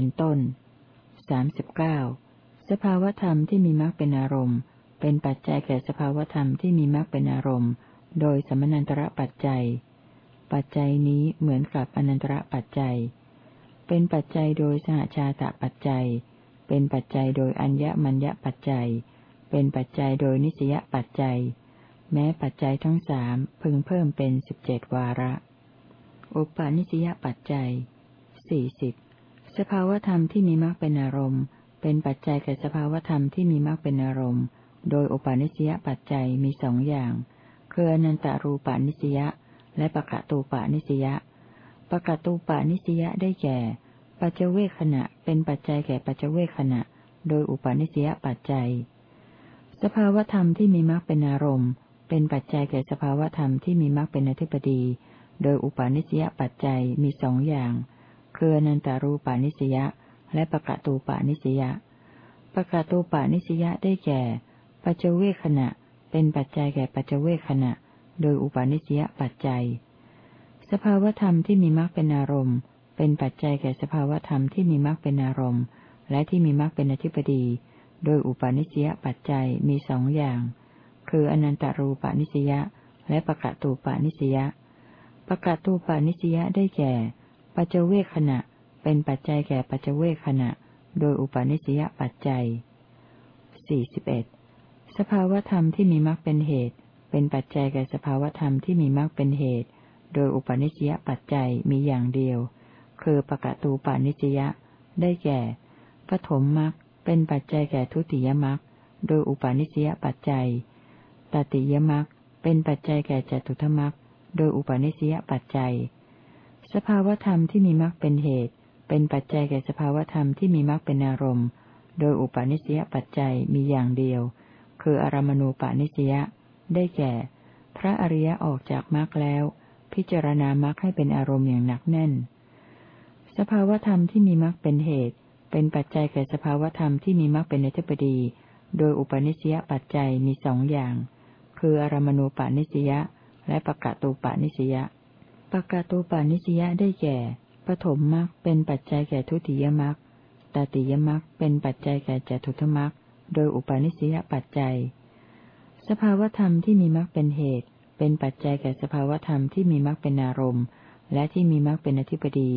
เป็นต้นสามสิบเก้าสภาวธรรมที่มีมรรคเป็นอารมณ์ เป็นปัจจัยแก่สภาวธรรมที่มีมรรคเป็นอารมณ์ โดยสมนันตระปัจจัย ปัจจัยนี้เหมือนกับอนันตระปัจจัย เป็นปัจจัยโดยสหชาตปัจจัย เป็นปัจจัยโดยอัญญมัญญปัจจัย เป็นปัจจัยโดยนิสยปัจจัย แม้ปัจจัยทั้งสามพึงเพิ่มเป็นสิบเจ็ดวาระ อุปาณิสยปัจจัยสี่สิบ สภาวธรรมที่มีมรรคเป็นอารมณ์ เป็นปัจจัยแก่สภาวธรรมที่มีมรรคเป็นอารมณ์ โดยอุปาณิสยปัจจัยมีสองอย่าง คืออนันตารูปาณิสยาและปะกะตูปาณิสยาปะกะตูปาณิสยาได้แก่ ปัจเจเวคขณะ เป็นปัจจัยแก่ปัจเจเวคขณะ โดยอุปาณิสยปัจจัย สภาวธรรมที่มีมรรคเป็นอารมณ์ เป็นปัจจัยแก่สภาวธรรมที่มีมรรคเป็นอธิปดี โดยอุปาณิสยปัจจัยมีสองอย่าง คืออนันตารูปานิสยาและปะกะตูปานิสยาปะกะตูปานิสยาได้แก่ ปัจเจเวคขณะ เป็นปัจจัยแก่ปัจเจเวคขณะ โดยอุปาณิสยปัจจัย สภาวธรรมที่มีมรรคเป็นอารมณ์ เป็นปัจจัยแก่สภาวธรรมที่มีมรรคเป็นอารมณ์ และที่มีมรรคเป็นอธิปดี โดยอุปาณิสยปัจจัยมีสองอย่าง คืออนันตารูปานิสยาและปะกะตูปานิสยาปะกะตูปานิสยาได้แก่ ปัจเจเวคขณะ เป็นปัจจัยแก่ปัจเจเวคขณะ โดยอุปาณิสยปัจจัยสี่สิบเอ็ดสภาวธรรมที่มีมรรคเป็นเหตุ เป็นปัจจัยแก่สภาวธรรมที่มีมรรคเป็นเหตุ โดยอุปาณิสยปัจจัยมีอย่างเดียว คือปะกะตูปานิสยาได้แก่ ปฐมมรรค เป็นปัจจัยแก่ทุติยมรรค โดยอุปาณิสยปัจจัย ตติยมรรค เป็นปัจจัยแก่จตุทมรรค โดยอุปาณิสยปัจจัย สภาวธรรมที่มีมรรคเป็นเหตุ เป็นปัจจัยแก่สภาวธรรมที่มีมรรคเป็นอารมณ์ โดยอุปาณิสยปัจจัยมีอย่างเดียว คืออารมณูปาณิสยาได้แก่ พระอริยะออกจากมรรคแล้ว พิจารณามรรคให้เป็นอารมณ์อย่างหนักแน่น สภาวธรรมที่มีมรรคเป็นเหตุ เป็นปัจจัยแก่สภาวธรรมที่มีมรรคเป็นอธิปดี โดยอุปาณิสยปัจจัยมีสองอย่าง คืออารมณูปาณิสยาและปะกะตูปาณิสยา ปกาตูปานิสยาได้แก่ปฐมมรรคเป็นปัจจัยแก่ทุติยมรรคตติยมรรคเป็นปัจจัยแก่จตุทมรรคโดยอุปาณิสยปัจจัย สภาวธรรมที่มีมรรคเป็นเหตุ เป็นปัจจัยแก่สภาวธรรมที่มีมรรคเป็นอารมณ์ และที่มีมรรคเป็นอธิปดี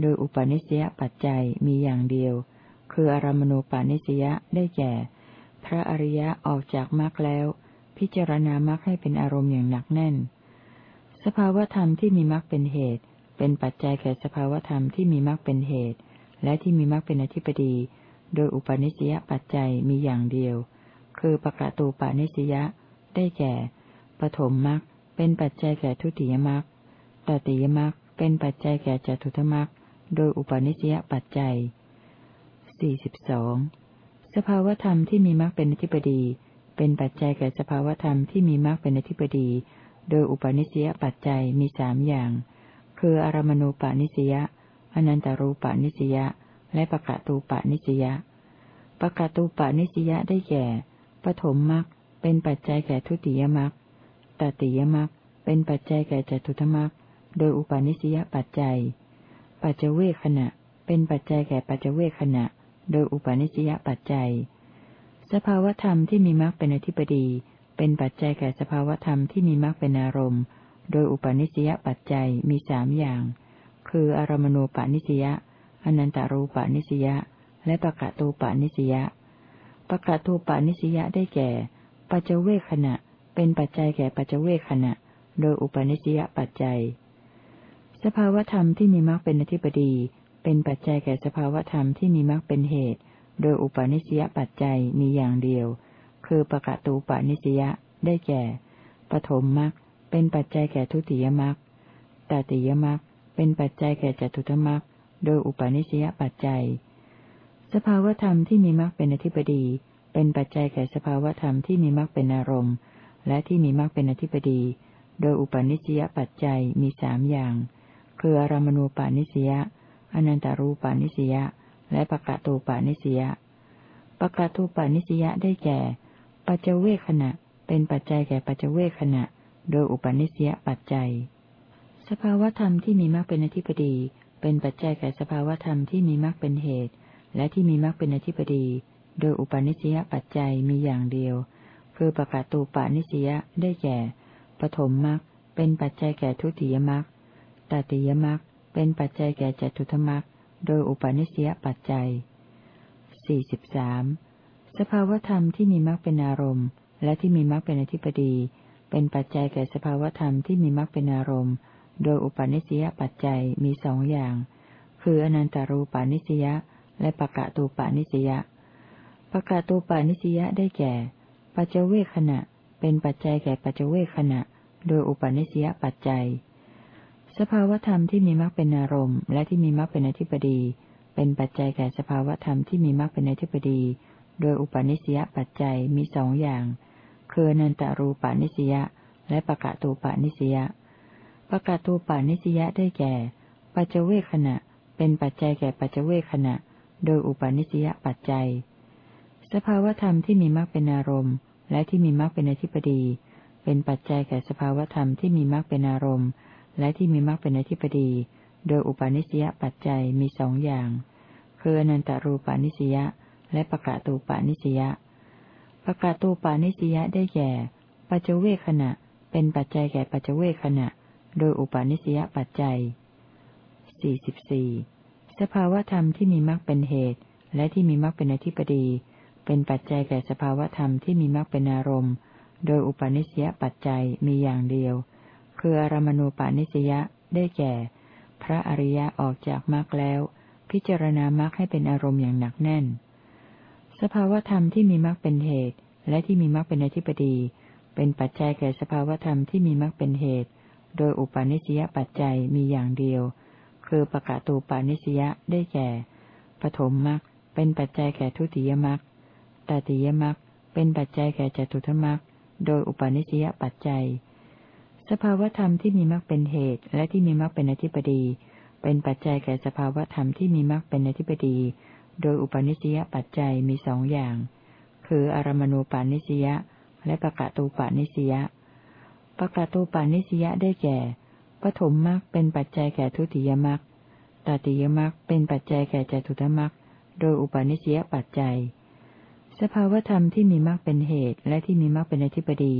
โดยอุปาณิสยปัจจัยมีอย่างเดียว คืออารมณูปาณิสยาได้แก่ พระอริยะออกจากมรรคแล้ว พิจารณามรรคให้เป็นอารมณ์อย่างหนักแน่น สภาวธรรมที่มีมรรคเป็นเหตุ เป็นปัจจัยแก่สภาวธรรมที่มีมรรคเป็นเหตุ และที่มีมรรคเป็นอธิปดี โดยอุปนิสยปัจจัยมีอย่างเดียว คือปะกะตูปนิสยาได้แก่ปฐมมรรคเป็นปัจจัยแก่ทุติยมรรคตติยมรรคเป็นปัจจัยแก่จตุทมรรคโดยอุปนิสยปัจจัยสี่สิบสองสภาวธรรมที่มีมรรคเป็นอธิปดี เป็นปัจจัยแก่สภาวธรรมที่มีมรรคเป็นอธิปดี โดยอุปนิสยปัจจัยมีสามอย่าง คืออารมณูปนิสยาอนันตรูปนิสยาและปะกะตูปนิสยาปะกะตูปนิสยาได้แก่ปฐมมรรคเป็นปัจจัยแก่ทุติยมรรคตติยมรรคเป็นปัจจัยแก่จตุธมรรคโดยอุปนิสยปัจจัย ปัจเจเวขณะ เป็นปัจจัยแก่ปัจเจเวขณะ โดยอุปนิสยปัจจัย สภาวธรรมที่มีมรรคเป็นอธิปดี เป็นปัจจัยแก่สภาวธรรมที่มีมรรคเป็นอารมณ์ โดยอุปนิสยปัจจัยมีสามอย่าง คืออารมณูปนิสยาอนันตารูปนิสยาและปะกะตูปนิสยาปะกะตูปนิสยาได้แก่ ปัจเจเวขณะ เป็นปัจจัยแก่ปัจเจเวขณะ โดยอุปนิสยปัจจัย สภาวธรรมที่มีมรรคเป็นอธิปดี เป็นปัจจัยแก่สภาวธรรมที่มีมรรคเป็นเหตุ โดยอุปนิสยปัจจัยมีอย่างเดียว คือปะกะตูปานิสยาได้แก่ ปฐมมรรคเป็นปัจจัยแก่ทุติยมรรคตติยมรรคเป็นปัจจัยแก่จตุตมรรคโดยอุปาณิสยปัจจัย สภาวธรรมที่มีมรรคเป็นอธิปดี เป็นปัจจัยแก่สภาวธรรมที่มีมรรคเป็นอารมณ์ และที่มีมรรคเป็นอธิปดี โดยอุปาณิสยปัจจัยมีสามอย่าง คืออารมณูปาณิสยาอนันตารูปาณิสยาและปะกะตูปาณิสยาปะกะตูปาณิสยาได้แก่ ปัจเจเวขณะ เป็นปัจจัยแก่ปัจเจเวขณะ โดยอุปนิสยปัจจัย สภาวธรรมที่มีมรรคเป็นอธิปดี เป็นปัจจัยแก่สภาวธรรมที่มีมรรคเป็นเหตุ และที่มีมรรคเป็นอธิปดี โดยอุปาณิสยปัจจัยมีอย่างเดียว คือประกาศตูปานิสยได้แก่ ปฐมมรรคเป็นปัจจัยแก่ทุติยมรรคตติยมรรคเป็นปัจจัยแก่จตุธมรรคโดยอุปาณิสยปัจจัยสี่ สภาวธรรมที่มีมรรคเป็นอารมณ์ และที่มีมรรคเป็นอธิปดี เป็นปัจจัยแก่สภาวธรรมที่มีมรรคเป็นอารมณ์ โดยอุปาณิสยปัจจัยมีสองอย่าง คืออนันตารูปาณิสยาและปะกะตูปานิสยาปะกะตูปานิสยาได้แก่ ปัจเจเวขณะ เป็นปัจจัยแก่ปัจเจเวขณะ โดยอุปาณิสยปัจจัย สภาวธรรมที่มีมรรคเป็นอารมณ์ และที่มีมรรคเป็นอธิปดี เป็นปัจจัยแก่สภาวธรรมที่มีมรรคเป็นอธิปดี โดยอุปนิสยปัจจัยมีสองอย่าง คือนันตรูปานิสยาและปะกะตูปานิสยาปะกะตูปานิสยาได้แก่ ปัจเจเวขณะ เป็นปัจจัยแก่ปัจเจเวขณะ โดยอุปนิสยปัจจัย สภาวธรรมที่มีมรรคเป็นอารมณ์ และที่มีมรรคเป็นอธิปดี เป็นปัจจัยแก่สภาวธรรมที่มีมรรคเป็นอารมณ์ และที่มีมรรคเป็นอธิปดี โดยอุปนิสยปัจจัยมีสองอย่าง คืออนันตรูปานิสยา และปะกะตูปานิสยาปะกะตูปานิสยาได้แก่ ปัจเจเวขณะ เป็นปัจจัยแก่ปัจเจเวขณะ โดยอุปาณิสยปัจจัยสี่สิบสี่สภาวธรรมที่มีมรรคเป็นเหตุ และที่มีมรรคเป็นอธิปดี เป็นปัจจัยแก่สภาวธรรมที่มีมรรคเป็นอารมณ์ โดยอุปาณิสยปัจจัยมีอย่างเดียว คืออารมณูปาณิสยาได้แก่ พระอริยะออกจากมรรคแล้ว พิจารณามรรคให้เป็นอารมณ์อย่างหนักแน่น สภาวธรรมที่มีมรรคเป็นเหตุ และที่มีมรรคเป็นอธิปดี เป็นปัจจัยแก่สภาวธรรมที่มีมรรคเป็นเหตุ โดยอุปาณิสยปัจจัยมีอย่างเดียว คือปะกะตูปาณิสยได้แก่ ปฐมมรรคเป็นปัจจัยแก่ทุติยมรรคตติยมรรคเป็นปัจจัยแก่จตุธมรรคโดยอุปาณิสยปัจจัย สภาวธรรมที่มีมรรคเป็นเหตุ และที่มีมรรคเป็นอธิปดี เป็นปัจจัยแก่สภาวธรรมที่มีมรรคเป็นอธิปดี โดยอุปนิสยปัจจัยมีสองอย่าง คืออารมณูปานิสยาและปะกะตูปานิสยาปะกะตูปานิสยาได้แก่ปฐมมรรคเป็นปัจจัยแก่ทุติยมรรคตติยมรรคเป็นปัจจัยแก่จตุตมรรคโดยอุปนิสยปัจจัย สภาวธรรมที่มีมรรคเป็นเหตุ และที่มีมรรคเป็นอธิปดี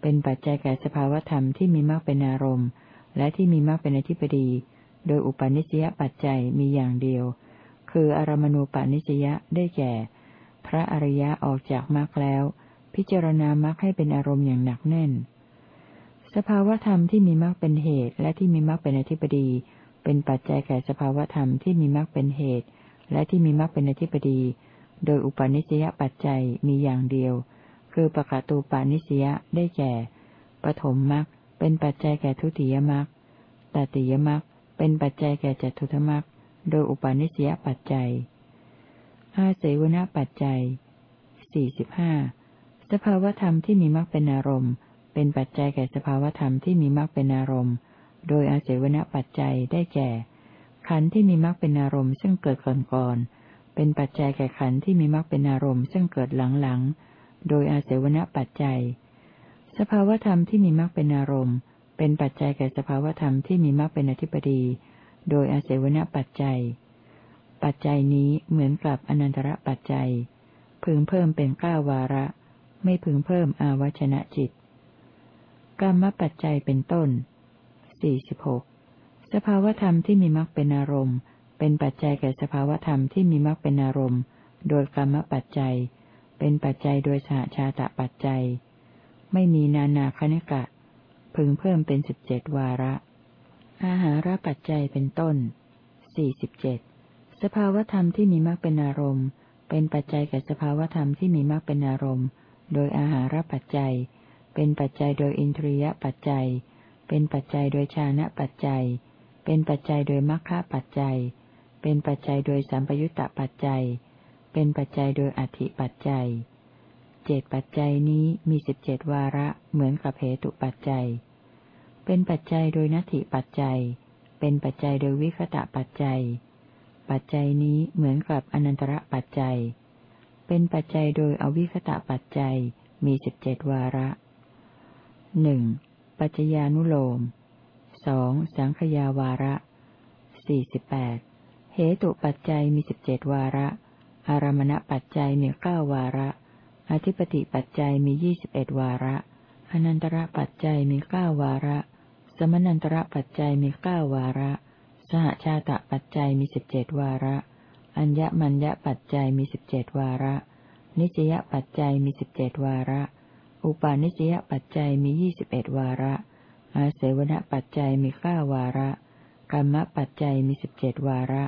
เป็นปัจจัยแก่สภาวธรรมที่มีมรรคเป็นอารมณ์ และที่มีมรรคเป็นอธิปดี โดยอุปนิสยปัจจัยมีอย่างเดียว คืออารมณูปานิสยะได้แก่ พระอริยะออกจากมรรคแล้ว พิจารณามรรคให้เป็นอารมณ์อย่างหนักแน่น สภาวธรรมที่มีมรรคเป็นเหตุ และที่มีมรรคเป็นอธิปดี เป็นปัจจัยแก่สภาวธรรมที่มีมรรคเป็นเหตุ และที่มีมรรคเป็นอธิปดี โดยอุปนิสยปัจจัยมีอย่างเดียว คือปะกะตูปานิสยะได้แก่ ปฐมมรรคเป็นปัจจัยแก่ทุติยมรรคตติยมรรคเป็นปัจจัยแก่จตุธมรรค โดยอุปาณิสยปัจจัย อาเสวนปัจจัยสี่สิบห้าสภาวธรรมที่มีมรรคเป็นอารมณ์ เป็นปัจจัยแก่สภาวธรรมที่มีมรรคเป็นอารมณ์ โดยอาเสวนปัจจัยได้แก่ ขันธ์ที่มีมรรคเป็นอารมณ์ซึ่งเกิดก่อนก่อนเป็นปัจจัยแก่ขันธ์ที่มีมรรคเป็นอารมณ์ซึ่งเกิดหลังหลังโดยอาเสวนปัจจัย สภาวธรรมที่มีมรรคเป็นอารมณ์ เป็นปัจจัยแก่สภาวธรรมที่มีมรรคเป็นอธิปดี โดยอาศัยวณปัจจัย ปัจจัยนี้เหมือนกับอนันตระปัจจัย พึงเพิ่มเป็นเก้าวาระ ไม่พึงเพิ่มอาวัชนะจิตกรรมปัจจัยเป็นต้นสี่สิบหกสภาวธรรมที่มีมรรคเป็นอารมณ์ เป็นปัจจัยแก่สภาวธรรมที่มีมรรคเป็นอารมณ์ โดยกรรมปัจจัย เป็นปัจจัยโดยสหชาตะปัจจัย ไม่มีนานาคณิกะ พึงเพิ่มเป็นสิบเจ็ดวาระ อาหารปัจจัยเป็นต้นสี่สิบเจ็ดสภาวธรรมที่มีมรรคเป็นอารมณ์ เป็นปัจจัยแก่สภาวธรรมที่มีมรรคเป็นอารมณ์ โดยอาหารปัจจัย เป็นปัจจัยโดยอินทรียปัจจัย เป็นปัจจัยโดยชานะปัจจัย เป็นปัจจัยโดยมรรคปัจจัย เป็นปัจจัยโดยสัมปยุตตปัจจัย เป็นปัจจัยโดยอธิปัจจัยเจดปัจจัยนี้มีสิบเจ็ดวาระเหมือนกับเหตุปัจจัย เป็นปัจจัยโดยนัตถิปัจจัย เป็นปัจจัยโดยวิคตะปัจจัย ปัจจัยนี้เหมือนกับอนันตระปัจจัย เป็นปัจจัยโดยอวิคตะปัจจัย มีสิบเจ็ดวาระหนึ่งปัจจญานุโลมสองสังขยาวาระสี่สิบแปดเหตุปัจจัยมีสิบเจ็ดวาระ อารมณปัจจัยมีเก้าวาระ อธิปติปัจจัยมียี่สิบเอ็ดวาระอนันตระปัจจัยมีเก้าวาระ สมนันตระปัจจัยมีเก้าวาระ สหชาตะปัจจัยมีสิบเจ็ดวาระ อัญญมัญญปัจจัยมีสิบเจ็ดวาระ นิจยปัจจัยมีสิบเจ็ดวาระ อุปาณิจยปัจจัยมียี่สิบเอ็ดวาระ อาเสวนปัจจัยมีเก้าวาระ กรรมปัจจัยมีสิบเจ็ดวาระ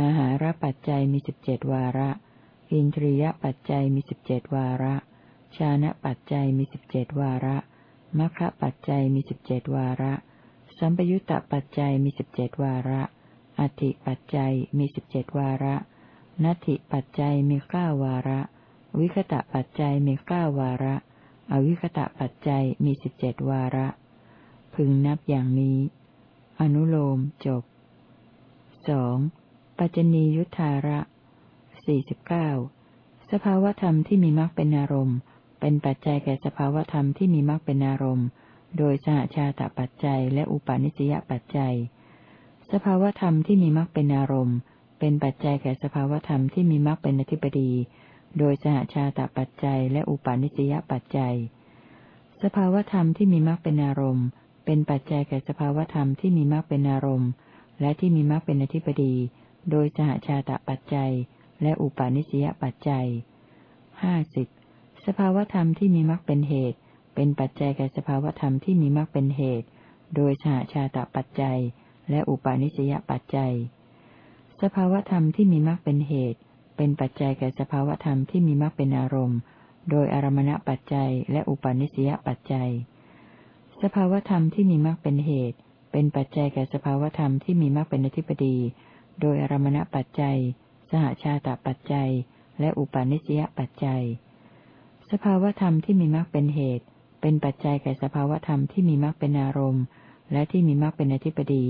อาหารปัจจัยมีสิบเจ็ดวาระ อินทรียปัจจัยมีสิบเจ็ดวาระ ชานะปัจจัยมีสิบเจ็ดวาระ มัคคปัจจัยมีสิบเจ็ดวาระ สัมปยุตตปัจจัยมีสิบเจ็ดวาระ อธิปัจจัยมีสิบเจ็ดวาระ นัตถิปัจจัยมีเก้าวาระ วิคตะปัจจัยมีเก้าวาระ อวิคตะปัจจัยมีสิบเจ็ดวาระ พึงนับอย่างนี้ อนุโลมจบสองปัจจนียุทธาระสี่สิบเก้าสภาวธรรมที่มีมรรคเป็นอารมณ์ เป็นปัจจัยแก่สภาวธรรมที่มีมรรคเป็นอารมณ์ โดยสหชาตปัจจัยและอุปาณิสยปัจจัย สภาวธรรมที่มีมรรคเป็นอารมณ์ เป็นปัจจัยแก่สภาวธรรมที่มีมรรคเป็นอธิปดี โดยสหชาตปัจจัยและอุปาณิสยปัจจัย สภาวธรรมที่มีมรรคเป็นอารมณ์ เป็นปัจจัยแก่สภาวธรรมที่มีมรรคเป็นอารมณ์ และที่มีมรรคเป็นอธิปดี โดยสหชาตปัจจัย และอุปาณิสยปัจจัยห้าสิบ สภาวธรรมที่มีมรรคเป็นเหตุ เป็นปัจจัยแก่สภาวธรรมที่มีมรรคเป็นเหตุ โดยสหชาตปัจจัย และอุปาณิสยปัจจัย สภาวธรรมที่มีมรรคเป็นเหตุ เป็นปัจจัยแก่สภาวธรรมที่มีมรรคเป็นอารมณ์ โดยอารมณปัจจัย และอุปาณิสยปัจจัย สภาวธรรมที่มีมรรคเป็นเหตุ เป็นปัจจัยแก่สภาวธรรมที่มีมรรคเป็นอธิปดี โดยอารมณปัจจัย สหชาตปัจจัย และอุปาณิสยปัจจัย สภาวธรรมที่มีมรรคเป็นเหตุ เป็นปัจจัยแก่สภาวธรรมที่มีมรรคเป็นอารมณ์ และที่มีมรรคเป็นอธิปดี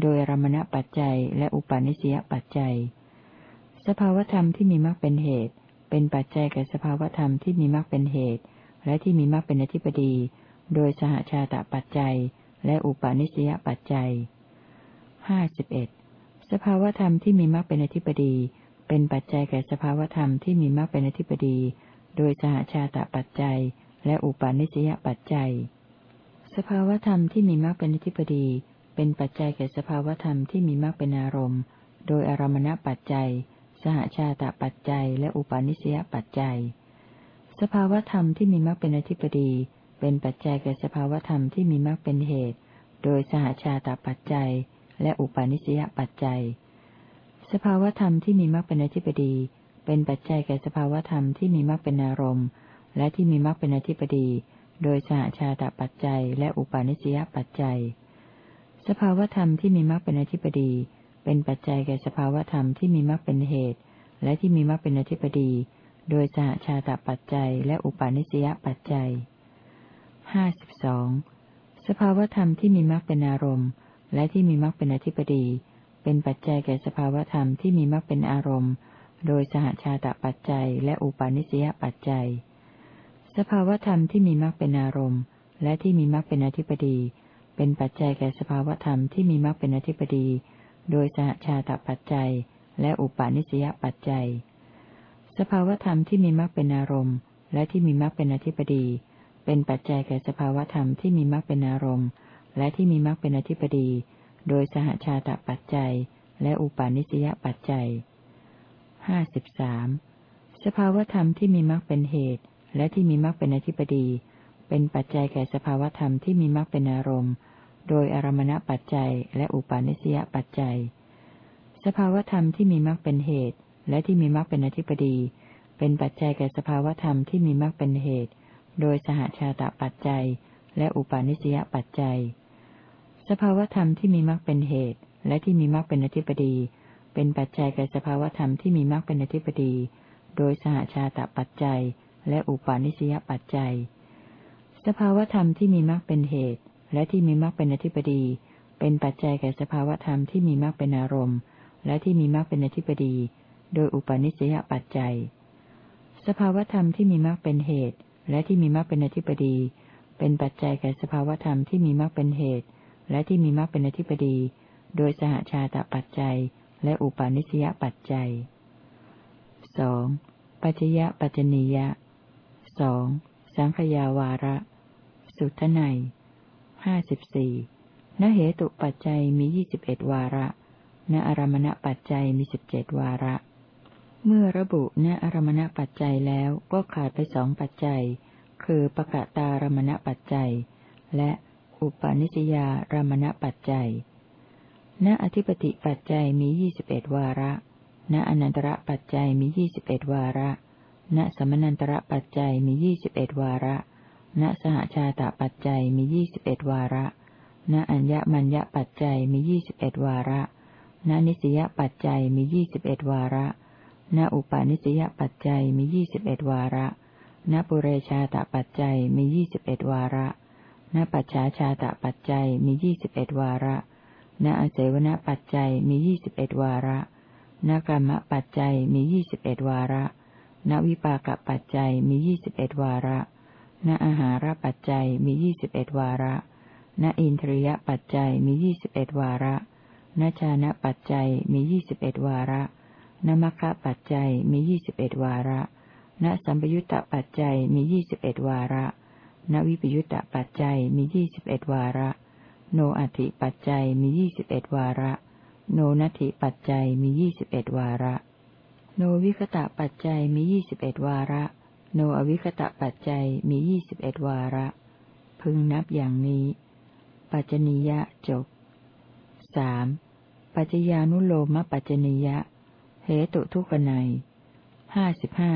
โดยรมณปัจจัยและอุปาณิสยปัจจัย สภาวธรรมที่มีมรรคเป็นเหตุ เป็นปัจจัยแก่สภาวธรรมที่มีมรรคเป็นเหตุ และที่มีมรรคเป็นอธิปดี โดยสหชาตปัจจัย และอุปาณิสยปัจจัยห้าสิบเอ็ดสภาวธรรมที่มีมรรคเป็นอธิปดี เป็นปัจจัยแก่สภาวธรรมที่มีมรรคเป็นอธิปดี โดยสหชาตปัจจัย และอุปาณิสยปัจจัย สภาวธรรมที่มีมรรคเป็นอธิปดี เป็นปัจจัยแก่สภาวธรรมที่มีมรรคเป็นอารมณ์ โดยอารมณปัจจัย สหชาตปัจจัย และอุปาณิสยปัจจัย สภาวธรรมที่มีมรรคเป็นอธิปดี เป็นปัจจัยแก่สภาวธรรมที่มีมรรคเป็นเหตุ โดยสหชาตปัจจัย และอุปาณิสยปัจจัย สภาวธรรมที่มีมรรคเป็นอธิปดี เป็นปัจจัยแก่สภาวธรรมที่มีมรรคเป็นอารมณ์ และที่มีมรรคเป็นอธิปดี โดยสหชาตปัจจัย และอุปาณิสยปัจจัย สภาวธรรมที่มีมรรคเป็นอธิปดี เป็นปัจจัยแก่สภาวธรรมที่มีมรรคเป็นเหตุ และที่มีมรรคเป็นอธิปดี โดยสหชาตปัจจัย และอุปาณิสยปัจจัยห้าสิบสองสภาวธรรมที่มีมรรคเป็นอารมณ์ และที่มีมรรคเป็นอธิปดี เป็นปัจจัยแก่สภาวธรรมที่มีมรรคเป็นอารมณ์ โดยสหชาตปัจจัยและอุปาณิสยปัจจัย สภาวธรรมที่มีมรรคเป็นอารมณ์ และที่มีมรรคเป็นอธิปดี เป็นปัจจัยแก่สภาวธรรมที่มีมรรคเป็นอธิปดี โดยสหชาตปัจจัย และอุปาณิสยปัจจัย สภาวธรรมที่มีมรรคเป็นอารมณ์ และที่มีมรรคเป็นอธิปดี เป็นปัจจัยแก่สภาวธรรมที่มีมรรคเป็นอารมณ์ และที่มีมรรคเป็นอธิปดี โดยสหชาตปัจจัย และอุปาณิสยปัจจัย ห้าสิบสามสภาวธรรมที่มีมรรคเป็นเหตุ และที่มีมรรคเป็นอธิปดี เป็นปัจจัยแก่สภาวธรรมที่มีมรรคเป็นอารมณ์ โดยอารมณปัจจัย และอุปาณิสยปัจจัย สภาวธรรมที่มีมรรคเป็นเหตุ และที่มีมรรคเป็นอธิปดี เป็นปัจจัยแก่สภาวธรรมที่มีมรรคเป็นเหตุ โดยสหชาตปัจจัย และอุปาณิสยปัจจัย สภาวธรรมที่มีมรรคเป็นเหตุ และที่มีมรรคเป็นอธิปดี เป็นปัจจัยแก่สภาวธรรมที่มีมรรคเป็นอธิปดี โดยสหชาตปัจจัย และอุปาณิสยปัจจัย สภาวธรรมที่มีมรรคเป็นเหตุ และที่มีมรรคเป็นอธิปดี เป็นปัจจัยแก่สภาวธรรมที่มีมรรคเป็นอารมณ์ และที่มีมรรคเป็นอธิปดี โดยอุปาณิสยปัจจัย สภาวธรรมที่มีมรรคเป็นเหตุ และที่มีมรรคเป็นอธิปดี เป็นปัจจัยแก่สภาวธรรมที่มีมรรคเป็นเหตุ และที่มีมรรคเป็นอธิปดี โดยสหชาตปัจจัย และอุปาณิสยปัจจัยสองปัจจยปัจจนียะสองสังขยาวาระ สุทไนห้าสิบสี่นเหตุปัจจัยมียี่สิบเอ็ดวาระณอารมณปัจจัยมีสิบเจ็ดวาระ เมื่อระบุณอารมณปัจจัยแล้วก็ขาดไปสองปัจจัย คือปะกะตารมณปัจจัย และอุปาณิสยารมณปัจจัย ณอธิปติปัจจัยมียี่สิบเอ็ดวาระ ณอนันตระปัจจัยมียี่สิบเอ็ดวาระ ณสมนันตระปัจจัยมียี่สิบเอ็ดวาระ ณสหชาตปัจจัยมียี่สิบเอ็ดวาระ ณอัญญมัญญปัจจัยมียี่สิบเอ็ดวาระ ณนิสยปัจจัยมียี่สิบเอ็ดวาระ ณอุปาณิสยปัจจัยมียี่สิบเอ็ดวาระ ณปุเรชาตปัจจัยมียี่สิบเอ็ดวาระ ณปัจฉาชาตปัจจัยมียี่สิบเอ็ดวาระ ณอเสวนปัจจัยมียี่สิบเอ็ดวาระณกรรมปัจจัยมียี่สิบเอ็ดวาระณวิปากปัจจัยมียี่สิบเอ็ดวาระณอาหารปัจจัยมียี่สิบเอ็ดวาระณอินทรียปัจจัยมียี่สิบเอ็ดวาระนชานะปัจจัยมียี่สิบเอ็ดวาระนมัคคะปัจจัยมียี่สิบเอ็ดวาระณสัมปยุตตปัจจัยมียี่สิบเอ็ดวาระณวิปยุตตปัจจัยมียี่สิบเอ็ดวาระ โนอัติปัจจัยมียี่สิบเอ็ดวาระ โนนัติปัจจัยมียี่สิบเอ็ดวาระ โนวิคตะปัจจัยมียี่สิบเอ็ดวาระ โนอวิคตะปัจจัยมียี่สิบเอ็ดวาระ พึงนับอย่างนี้ ปัจจนิยะจบสามปัจจญานุโลมปัจจนิยะ เหตุทุกนัยห้าสิบห้า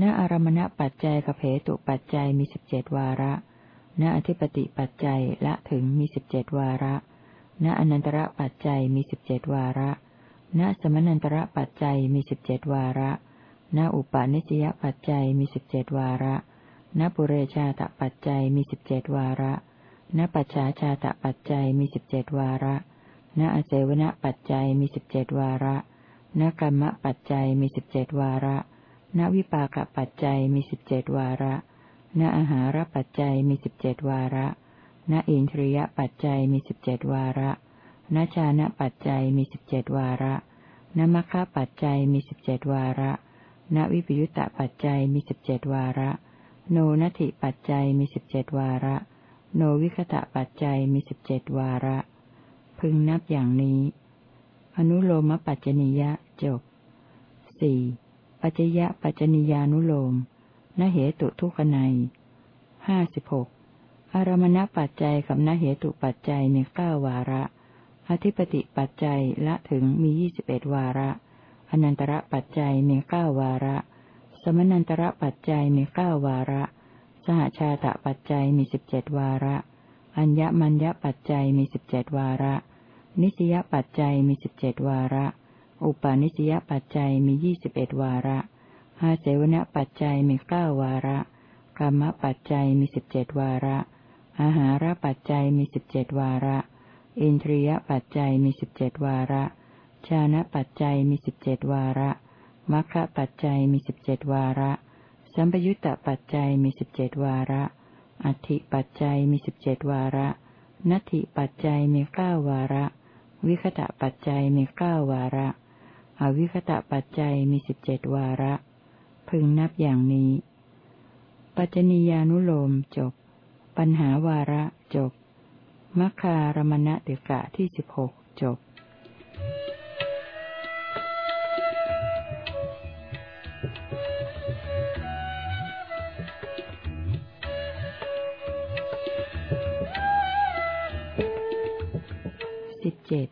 ณอารมณปัจจัยกับเหตุปัจจัยมีสิบเจ็ดวาระ ณอธิปติปัจจัยละถึงมีสิบเจ็ดวาระ ณอนันตระปัจจัยมีสิบเจ็ดวาระ ณสมนันตระปัจจัยมีสิบเจ็ดวาระ ณอุปาณิสยปัจจัยมีสิบเจ็ดวาระ ณปุเรชาตปัจจัยมีสิบเจ็ดวาระ ณปัจฉาชาตปัจจัยมีสิบเจ็ดวาระ ณอเสวนปัจจัยมีสิบเจ็ดวาระ ณกรรมปัจจัยมีสิบเจ็ดวาระ ณวิปากปัจจัยมีสิบเจ็ดวาระ ณอาหารปัจจัยมีสิบเจ็ดวาระ ณอินทรียปัจจัยมีสิบเจ็ดวาระณชานะปัจจัยมีสิบเจ็ดวาระณมัคคะปัจจัยมีสิบเจ็ดวาระ ณวิปยุตตปัจจัยมีสิบเจ็ดวาระ โนนัตถิปัจจัยมีสิบเจ็ดวาระ โนวิคตะปัจจัยมีสิบเจ็ดวาระ พึงนับอย่างนี้ อนุโลมปัจจนิยะจบสี่ปัจจยะปัจจนิยานุโลม นเหตุทุกนัยห้าสิบหกอารมณปัจจัยกับนเหตุปัจจัยมีเก้าวาระ อธิปติปัจจัยละถึงมียี่สิบเอ็ดวาระ อนันตระปัจจัยมีเก้าวาระ สมนันตระปัจจัยมีเก้าวาระ สหชาตปัจจัยมีสิบเจ็ดวาระ อัญญมัญญปัจจัยมีสิบเจ็ดวาระ นิสยปัจจัยมีสิบเจ็ดวาระ อุปาณิสยปัจจัยมียี่สิบเอ็ดวาระ หาเสวนปัจจัยมีเก้าวาระ กรรมปัจจัยมีสิบเจ็ดวาระ อาหารปัจจัยมีสิบเจ็ดวาระ อินทรียปัจจัยมีสิบเจ็ดวาระ ชานะปัจจัยมีสิบเจ็ดวาระมัคคะปัจจัยมีสิบเจ็ดวาระ สัมปยุตตปัจจัยมีสิบเจ็ดวาระ อัติปัจจัยมีสิบเจ็ดวาระนัตถิปัจจัยมีเก้าวาระ วิคตะปัจจัยมีเก้าวาระ อวิคตะปัจจัยมีสิบเจ็ดวาระ พึงนับอย่างนี้ ปัจจนียานุโลมจบ ปัญหาวาระจบมัคคารมณะเดกะที่สิบหกจบสิบเจ็ด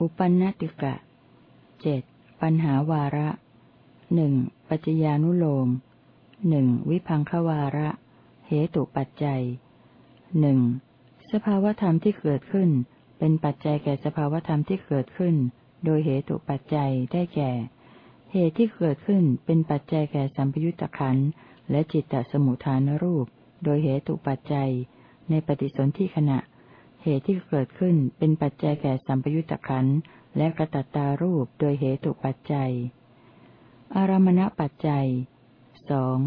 อุปนติกะเจ็ดปัญหาวาระหนึ่ง ปัจจญานุโลมหนึ่งวิพังควาระ เหตุปัจจัยหนึ่งสภาวธรรมที่เกิดขึ้น เป็นปัจจัยแก่สภาวธรรมที่เกิดขึ้น โดยเหตุปัจจัยได้แก่ เหตุที่เกิดขึ้นเป็นปัจจัยแก่สัมปยุตตะขันและจิตตสมุทฐานรูป โดยเหตุปัจจัย ในปฏิสนธิขณะ เหตุที่เกิดขึ้นเป็นปัจจัยแก่สัมปยุตตะขันและกระตัตตารูปโดยเหตุปัจจัย อารมณปัจจัยสอง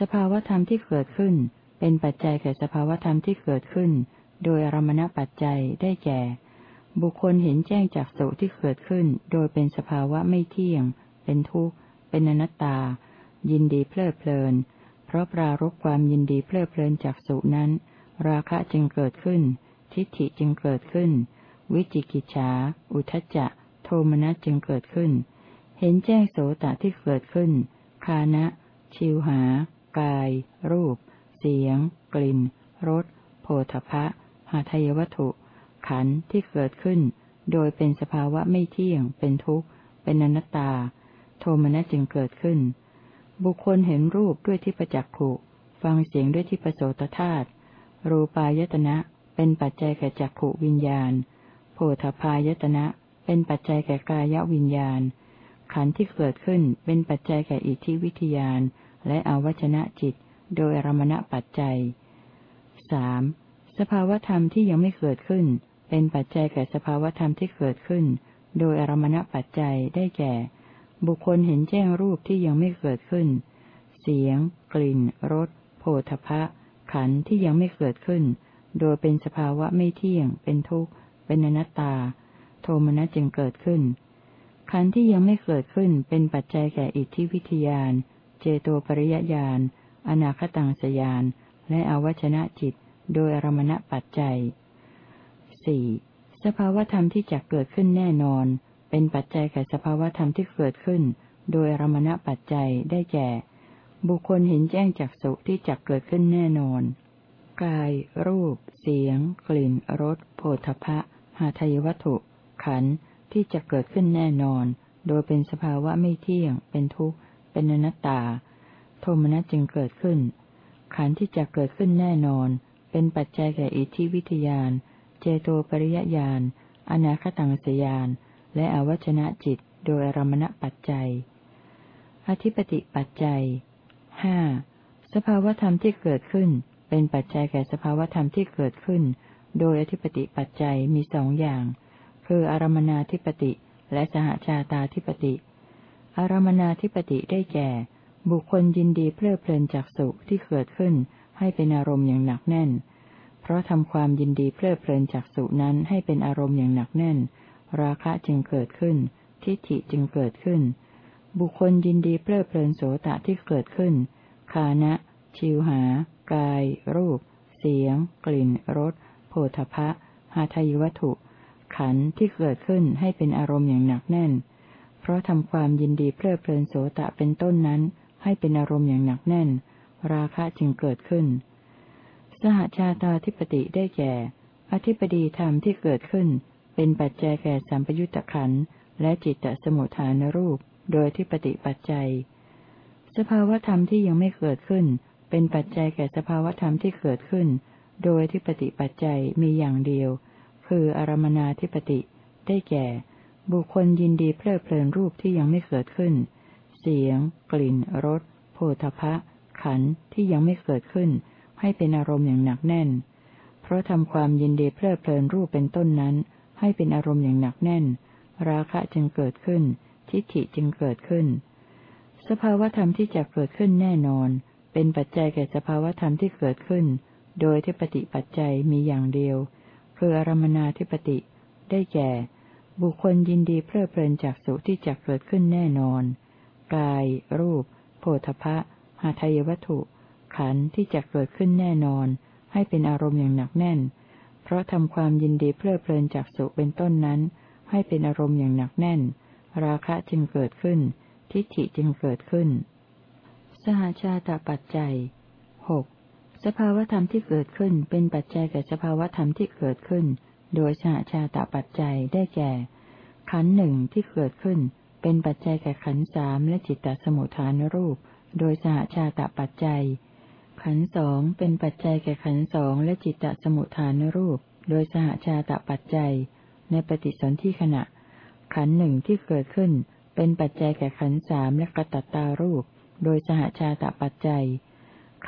สภาวธรรมที่เกิดขึ้น เป็นปัจจัยแก่สภาวธรรมที่เกิดขึ้น โดยอารมณปัจจัยได้แก่ บุคคลเห็นแจ้งจากสุที่เกิดขึ้น โดยเป็นสภาวะไม่เที่ยง เป็นทุกข์ เป็นอนัตตา ยินดีเพลิดเพลิน เพราะปรารบความยินดีเพลิดเพลินจากสุนั้น ราคะจึงเกิดขึ้น ทิฏฐิจึงเกิดขึ้น วิจิกิจฉาอุทจจะ โทมนัสจึงเกิดขึ้น เห็นแจ้งโสตที่เกิดขึ้น คานะ ชิวหา กาย รูป เสียง กลิ่น รส โผฏฐะหาทายวัตถุ ขันธ์ที่เกิดขึ้น โดยเป็นสภาวะไม่เที่ยง เป็นทุกข์ เป็นอนัตตา โทมนัสจึงเกิดขึ้น บุคคลเห็นรูปด้วยที่ประจักขุฟังเสียงด้วยที่ประโสตธาตุ รูปายตนะ เป็นปัจจัยแก่จักขุวิญญาณโพธพายตนะ เป็นปัจจัยแก่กายวิญญาณ ขันธ์ที่เกิดขึ้นเป็นปัจจัยแก่อิทธิวิทยานและอวัชนะจิต โดยรมณปัจจัยสามสภาวธรรมที่ยังไม่เกิดขึ้น เป็นปัจจัยแก่สภาวธรรมที่เกิดขึ้น โดยอรมณปัจจัยได้แก่ บุคคลเห็นแจ้งรูปที่ยังไม่เกิดขึ้น เสียง กลิ่นรสโผฏฐะขันธ์ที่ยังไม่เกิดขึ้น โดยเป็นสภาวะไม่เที่ยง เป็นทุกข์ เป็นอนัตตา โทมนัสจึงเกิดขึ้น ขันธ์ที่ยังไม่เกิดขึ้นเป็นปัจจัยแก่อิทธิวิทยาน เจโตปริยญาณ อนาคตังสยาน และอวัชนะจิต โดยอรมณปัจจัยสี่สภาวธรรมที่จะเกิดขึ้นแน่นอน เป็นปัจจัยแก่สภาวธรรมที่เกิดขึ้น โดยอรมณปัจจัยได้แก่ บุคคลเห็นแจ้งจากสุที่จะเกิดขึ้นแน่นอน กาย รูป เสียง กลิ่น รส โผฏฐะหาทายวัตถุ ขันธ์ ที่จะเกิดขึ้นแน่นอน โดยเป็นสภาวะไม่เที่ยง เป็นทุกข์ เป็นอนัตตา โทมนัสจึงเกิดขึ้น ขันธ์ที่จะเกิดขึ้นแน่นอน เป็นปัจจัยแก่อิทธิวิทยาน เจโตปริยญาณ อนาคตังสยาน และอวัชนะจิต โดยอรมณปัจจัย อธิปติปัจจัยห้าสภาวธรรมที่เกิดขึ้น เป็นปัจจัยแก่สภาวธรรมที่เกิดขึ้น โดยอธิปติปัจจัยมีสองอย่าง คืออารมนาธิปติและสหชาตาธิปติ อารมนาธิปติได้แก่ บุคคลยินดีเพลิดเพลินจากสุขที่เกิดขึ้นให้เป็นอารมณ์อย่างหนักแน่น เพราะทำความยินดีเพลิดเพลินจากสุนั้นให้เป็นอารมณ์อย่างหนักแน่น ราคะจึงเกิดขึ้น ทิฏฐิจึงเกิดขึ้น บุคคลยินดีเพลิดเพลินโสตะที่เกิดขึ้น คานะ ชิวหา กาย รูป เสียง กลิ่น รสโผฏฐะหาทายวัตถุ ขันธ์ที่เกิดขึ้นให้เป็นอารมณ์อย่างหนักแน่น เพราะทำความยินดีเพลิดเพลินโสตะเป็นต้นนั้น ให้เป็นอารมณ์อย่างหนักแน่น ราคะจึงเกิดขึ้น สหชาตาธิปติได้แก่ อธิปดีธรรมที่เกิดขึ้น เป็นปัจจัยแก่สัมปยุตตะขันและจิตตสมุทฐานรูป โดยที่ปฏิปัจจัย สภาวธรรมที่ยังไม่เกิดขึ้น เป็นปัจจัยแก่สภาวธรรมที่เกิดขึ้น โดยที่ปฏิปัจจัยมีอย่างเดียว คืออารมนาธิปติ ได้แก่ บุคคลยินดีเพลิดเพลินรูปที่ยังไม่เกิดขึ้น เสียง กลิ่นรสโผฏฐะขันที่ยังไม่เกิดขึ้น ให้เป็นอารมณ์อย่างหนักแน่น เพราะทำความยินดีเพลิดเพลินรูปเป็นต้นนั้น ให้เป็นอารมณ์อย่างหนักแน่น ราคะจึงเกิดขึ้น ทิฏฐิจึงเกิดขึ้น สภาวธรรมที่จะเกิดขึ้นแน่นอน เป็นปัจจัยแก่สภาวธรรมที่เกิดขึ้น โดยที่ปฏิปัจจัยมีอย่างเดียว คืออารมนาธิปติ ได้แก่ บุคคลยินดีเพลิดเพลินจากสุที่จะเกิดขึ้นแน่นอน กาย รูปโผฏฐะหาทายวัตถุ ขันธ์ที่จะเกิดขึ้นแน่นอน ให้เป็นอารมณ์อย่างหนักแน่น เพราะทำความยินดีเพลิดเพลินจากสุเป็นต้นนั้น ให้เป็นอารมณ์อย่างหนักแน่น ราคะจึงเกิดขึ้น ทิฏฐิจึงเกิดขึ้น สหชาตปัจจัยหก สภาวธรรมที่เกิดขึ้นเป็นปัจจัยแก่สภาวธรรมที่เกิดขึ้น โดยสหชาตปัจจัยได้แก่ ขันหนึ่งที่เกิดขึ้น เป็นปัจจัยแก่ขันสามและจิตตสมุทฐานรูป โดยสหชาตปัจจัย ขันสองเป็นปัจจัยแก่ขันสองและจิตตสมุทฐานรูป โดยสหชาตปัจจัย ในปฏิสนธิขณะ ขันหนึ่งที่เกิดขึ้น เป็นปัจจัยแก่ขันสามและกระตัตตารูป โดยสหชาตปัจจัย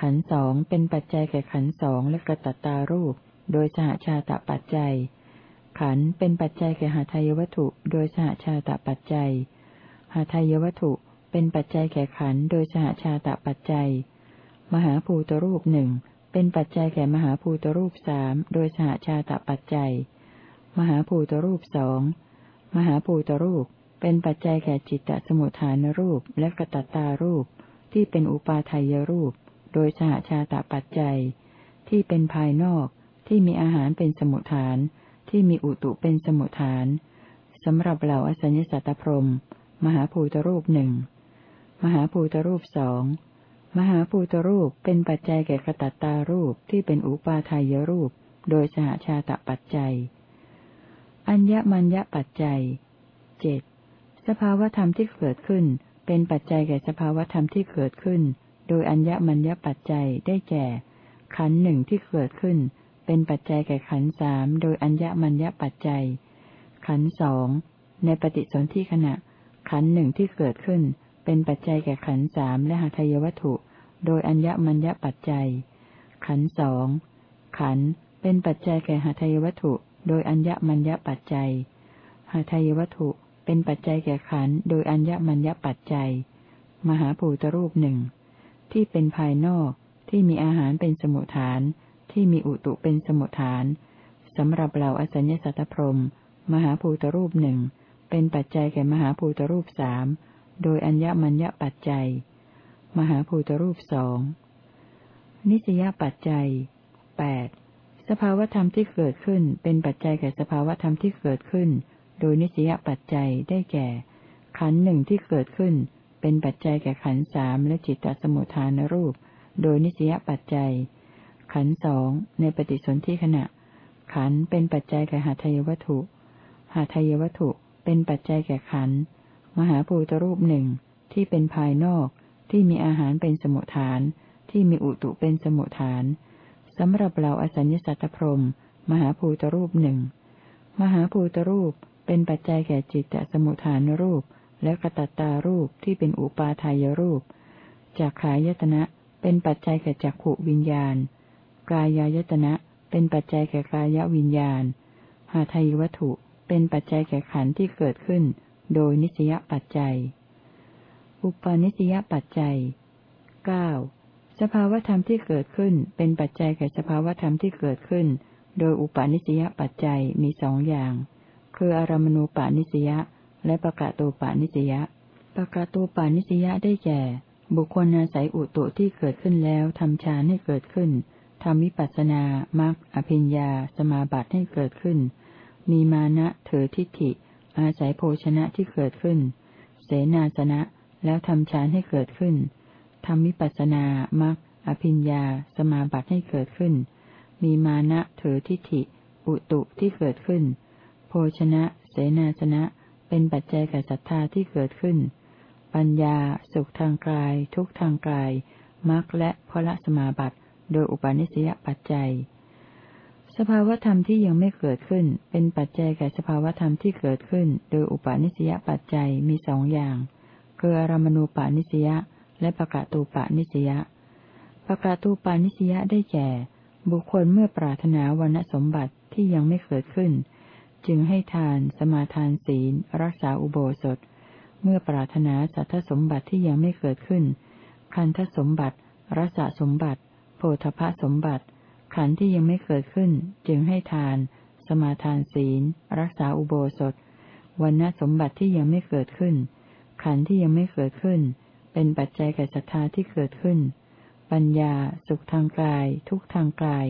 ขันสองเป็นปัจจัยแก่ขันสองและกระตัตตารูป โดยสหชาตปัจจัย ขันเป็นปัจจัยแก่หาทายวัตถุ โดยสหชาตปัจจัยหาทายวัตถุเป็นปัจจัยแก่ขันโดยสหชาตปัจจัย มหาภูตรูปหนึ่งเป็นปัจจัยแก่มหาภูตรูปสามโดยสหชาตปัจจัย มหาภูตรูปสองมหาภูตรูปเป็นปัจจัยแก่จิตตสมุทฐานรูปและกระตัตตารูปที่เป็นอุปาทายรูป โดยสหชาตปัจจัย ที่เป็นภายนอกที่มีอาหารเป็นสมุทฐาน ที่มีอุตุเป็นสมุทฐานสำหรับเหล่าอสัญญสัตตพรมมหาภูตรูปหนึ่งมหาภูตรูปสองมหาภูตรูปเป็นปัจจัยแก่กระตัตตารูปที่เป็นอุปาทายรูป โดยสหชาตปัจจัย อัญญมัญญปัจจัยเจ็ดสภาวธรรมที่เกิดขึ้น เป็นปัจจัยแก่สภาวธรรมที่เกิดขึ้น โดยอัญญมัญญปัจจัยได้แก่ ขันหนึ่งที่เกิดขึ้น เป็นปัจจัยแก่ขันสามโดยอัญญมัญญปัจจัย ขันสองในปฏิสนธิขณะ ขันหนึ่งที่เกิดขึ้น เป็นปัจจัยแก่ขันสามและหาทายวัตถุ โดยอัญญมัญญปัจจัย ขันสองขันเป็นปัจจัยแก่หาทายวัตถุ โดยอัญญมัญญปัจจัยหาทายวัตถุเป็นปัจจัยแก่ขันโดยอัญญมัญญปัจจัย มหาภูตรูปหนึ่ง ที่เป็นภายนอก ที่มีอาหารเป็นสมุทฐาน ที่มีอุตุเป็นสมุทฐานสำหรับเหล่าอสัญญสัตตพรมมหาภูตรูปหนึ่งเป็นปัจจัยแก่มหาภูตรูปสามโดยอัญญมัญญปัจจัย มหาภูตรูปสองนิสยปัจจัยแปดสภาวธรรมที่เกิดขึ้นเป็นปัจจัยแก่สภาวธรรมที่เกิดขึ้น โดยนิสยปัจจัยได้แก่ ขันหนึ่งที่เกิดขึ้น เป็นปัจจัยแก่ขันสามและจิตตสมุทฐานรูป โดยนิสยปัจจัย ขันสองในปฏิสนธิขณะ ขันเป็นปัจจัยแก่หาทายวัตถุหาทายวัตถุเป็นปัจจัยแก่ขัน มหาภูตรูปหนึ่งที่เป็นภายนอกที่มีอาหารเป็นสมุทฐาน ที่มีอุตุเป็นสมุทฐานสำหรับเราอสัญญสัตตพรมมหาภูตรูปหนึ่งมหาภูตรูปเป็นปัจจัยแก่จิตตสมุทฐานรูป และกระตัตตารูปที่เป็นอุปาทายรูปจากขายตนะเป็นปัจจัยแก่จักขวิญญาณ กายายตนะเป็นปัจจัยแก่กายวิญญาณ หาทายวัตถุเป็นปัจจัยแก่ขันธ์ที่เกิดขึ้น โดยนิสยปัจจัย อุปาณิสยปัจจัยเก้าสภาวธรรมที่เกิดขึ้นเป็นปัจจัยแก่สภาวธรรมที่เกิดขึ้น โดยอุปาณิสยปัจจัยมีสองอย่าง คืออารมณูปานิสยา และประกะตูปานิสยาประกะตูปานิสยาได้แก่ บุคคลอาศัยอุตุที่เกิดขึ้นแล้วทำฌานให้เกิดขึ้นทำวิปัสสนามักอภิญญา สมาบัติให้เกิดขึ้น มีมานะเถิทิฏฐิ อาศัยโภชนะที่เกิดขึ้น เสนาสนะ แล้วทำฌานให้เกิดขึ้นทำวิปัสสนามักอภิญญา สมาบัติให้เกิดขึ้น มีมานะเถิทิฏฐิ อุตุที่เกิดขึ้น โภชนะ เสนาสนะ เป็นปัจจัยแก่ศรัทธาที่เกิดขึ้น ปัญญา สุขทางกาย ทุกทางกายมรรคและพละสมาบัติ โดยอุปาณิสยปัจจัย สภาวธรรมที่ยังไม่เกิดขึ้น เป็นปัจจัยแก่สภาวธรรมที่เกิดขึ้น โดยอุปาณิสยปัจจัยมีสองอย่าง คืออารมณูปาณิสยาและปะกะตูปาณิสยาปะกะตูปาณิสยาได้แก่ บุคคลเมื่อปรารถนาวันสมบัติที่ยังไม่เกิดขึ้น จึงให้ทาน สมาทานศีล รักษาอุโบสถ เมื่อปรารถนาสัทธสมบัติที่ยังไม่เกิดขึ้น คันทสมบัติ รสสมบัติ โพธพสมบัติ ขันที่ยังไม่เกิดขึ้น จึงให้ทาน สมาทานศีล รักษาอุโบสถวันณสมบัติที่ยังไม่เกิดขึ้น ขันที่ยังไม่เกิดขึ้น เป็นปัจจัยแก่ศรัทธาที่เกิดขึ้น ปัญญา สุขทางกาย ทุกทางกาย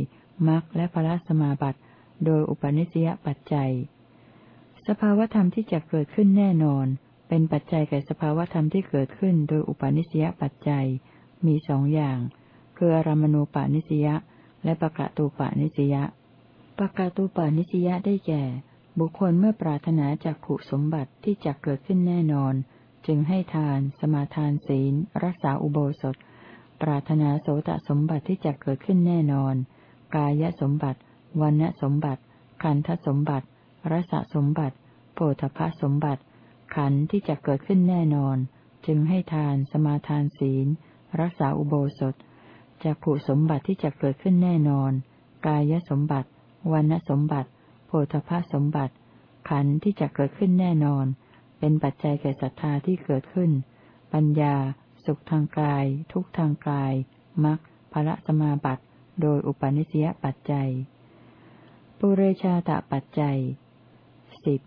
มรรคและพระสมาบัติ โดยอุปนิสยปัจจัย สภาวธรรมที่จะเกิดขึ้นแน่นอน เป็นปัจจัยแก่สภาวธรรมที่เกิดขึ้นโดยอุปนิสยปัจจัย มีสองอย่าง คืออารมณูปานิสยาและปะกะตูปานิสยาปะกะตูปานิสยาได้แก่ บุคคลเมื่อปรารถนาจากขุสมบัติที่จะเกิดขึ้นแน่นอน จึงให้ทาน สมาทานศีล รักษาอุโบสถ ปรารถนาโสตสมบัติที่จะเกิดขึ้นแน่นอน กายสมบัติ วันสมบัติ ขันธสมบัติ รสสมบัติโพธพสมบัติ ขันธ์ที่จะเกิดขึ้นแน่นอน จึงให้ทานสมาทานศีล รักษาอุโบสถจากผูสมบัติที่จะเกิดขึ้นแน่นอน กายสมบัติวันสมบัติโพธพสมบัติ ขันธ์ที่จะเกิดขึ้นแน่นอน เป็นปัจจัยแก่ศรัทธาที่เกิดขึ้น ปัญญา สุขทางกาย ทุกทางกายมรรคภละสมาบัติ โดยอุปาณิสยปัจจัย ปุเรชาตปัจจัยสิบ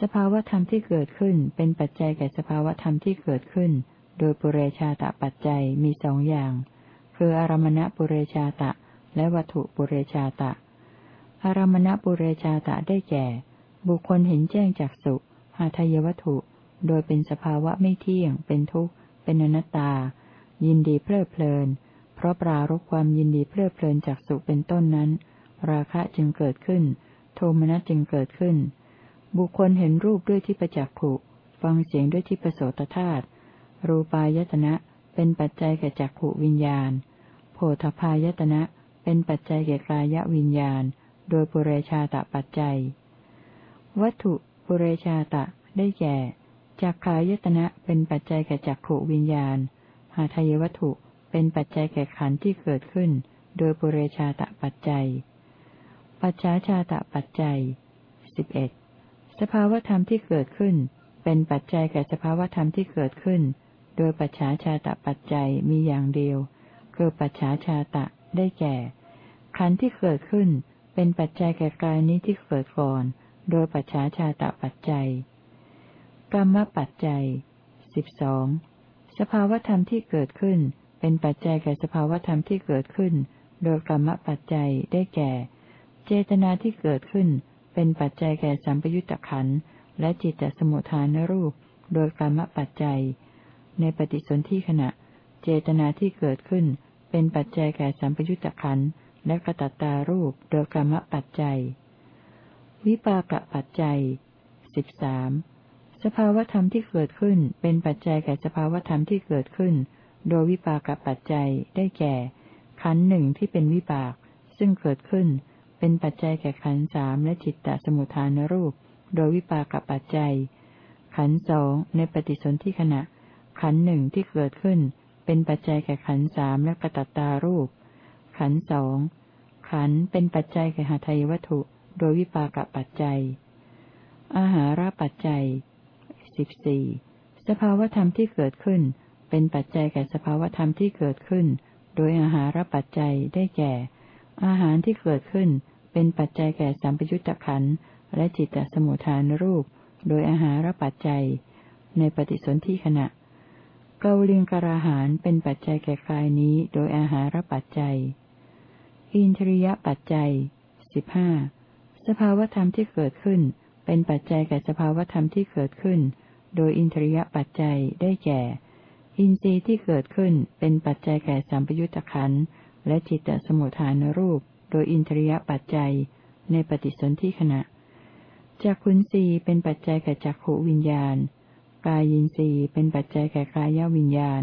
สภาวธรรมที่เกิดขึ้นเป็นปัจจัยแก่สภาวธรรมที่เกิดขึ้น โดยปุเรชาตปัจจัยมีสองอย่าง คืออารมณปุเรชาตะ และวัตถุปุเรชาตะ อารมณปุเรชาตะได้แก่ บุคคลเห็นแจ้งจากสุหาทายวัตถุ โดยเป็นสภาวะไม่เที่ยง เป็นทุกข์ เป็นอนัตตา ยินดีเพลิดเพลิน เพราะปรารบความยินดีเพลิดเพลินจากสุเป็นต้นนั้น ราคะจึงเกิดขึ้น โทมนัสจึงเกิดขึ้น บุคคลเห็นรูปด้วยที่ประจักขุ ฟังเสียงด้วยที่ประโสตธาตุ รูปายตนะ เป็นปัจจัยแก่จักขุวิญญาณ โพธพายตนะ เป็นปัจจัยแก่กายวิญญาณ โดยปุเรชาตะปัจจัย วัตถุปุเรชาตะ ได้แก่ จักขายตนะ เป็นปัจจัยแก่จักขุวิญญาณ หาทายวัตถุ เป็นปัจจัยแก่ขันธ์ที่เกิดขึ้น โดยปุเรชาตะปัจจัย ปัจฉาชาตะปัจจัยสิบเอ็ดสภาวธรรมที่เกิดขึ้น เป็นปัจจัยแก่สภาวธรรมที่เกิดขึ้น โดยปัจฉาชาตะปัจจัยมีอย่างเดียว คือปัจฉาชาตะได้แก่ ขันธ์ที่เกิดขึ้น เป็นปัจจัยแก่กายนี้ที่เกิดก่อน โดยปัจฉาชาตะปัจจัย กรรมปัจจัยสิบสองสภาวธรรมที่เกิดขึ้น เป็นปัจจัยแก่สภาวธรรมที่เกิดขึ้น โดยกรรมปัจจัยได้แก่ เจตนาที่เกิดขึ้นเป็นปัจจัยแก่สัมปยุตตะขันและจิตตสมุทฐานรูป โดยกรรมปัจจัย ในปฏิสนธิขณะ เจตนาที่เกิดขึ้น เป็นปัจจัยแก่สัมปยุตตะขันและกระตัตตารูป โดยกรรมปัจจัย วิปากปัจจัยสิบสามสภาวธรรมที่เกิดขึ้น เป็นปัจจัยแก่สภาวธรรมที่เกิดขึ้น โดยวิปากปัจจัยได้แก่ ขันหนึ่งที่เป็นวิบาก ซึ่งเกิดขึ้น เป็นปัจจัยแก่ขันสามและจิตตสมุทฐานรูป โดยวิปากปัจจัย ขันสองในปฏิสนธิขณะ ขันหนึ่งที่เกิดขึ้น เป็นปัจจัยแก่ขันสามและกระตัตตารูป ขันสองขันเป็นปัจจัยแก่หาทายวัตถุ โดยวิปากปัจจัย อาหาราปัจจัยสิบสี่สภาวธรรมที่เกิดขึ้น เป็นปัจจัยแก่สภาวธรรมที่เกิดขึ้น โดยอาหารปัจจัยได้แก่ อาหารที่เกิดขึ้น เป็นปัจจัยแก่สัมปยุตตะขันและจิตตสมุทฐานรูป โดยอาหารปัจจัย ในปฏิสนธิขณะเกาลิงกราหารเป็นปัจจัยแก่กายนี้ โดยอาหารปัจจัย อินทริยปัจจัยสิบห้าสภาวธรรมที่เกิดขึ้น เป็นปัจจัยแก่สภาวธรรมที่เกิดขึ้น โดยอินทริยปัจจัยได้แก่ อินทรีย์ที่เกิดขึ้นเป็นปัจจัยแก่สัมปยุตตะขันและจิตตสมุทฐานรูป โดยอินทรียปัจจัย ในปฏิสนธิขณะจักขุนสีเป็นปัจจัยแก่จักขวิญญาณ กายินสีเป็นปัจจัยแก่กายวิญญาณ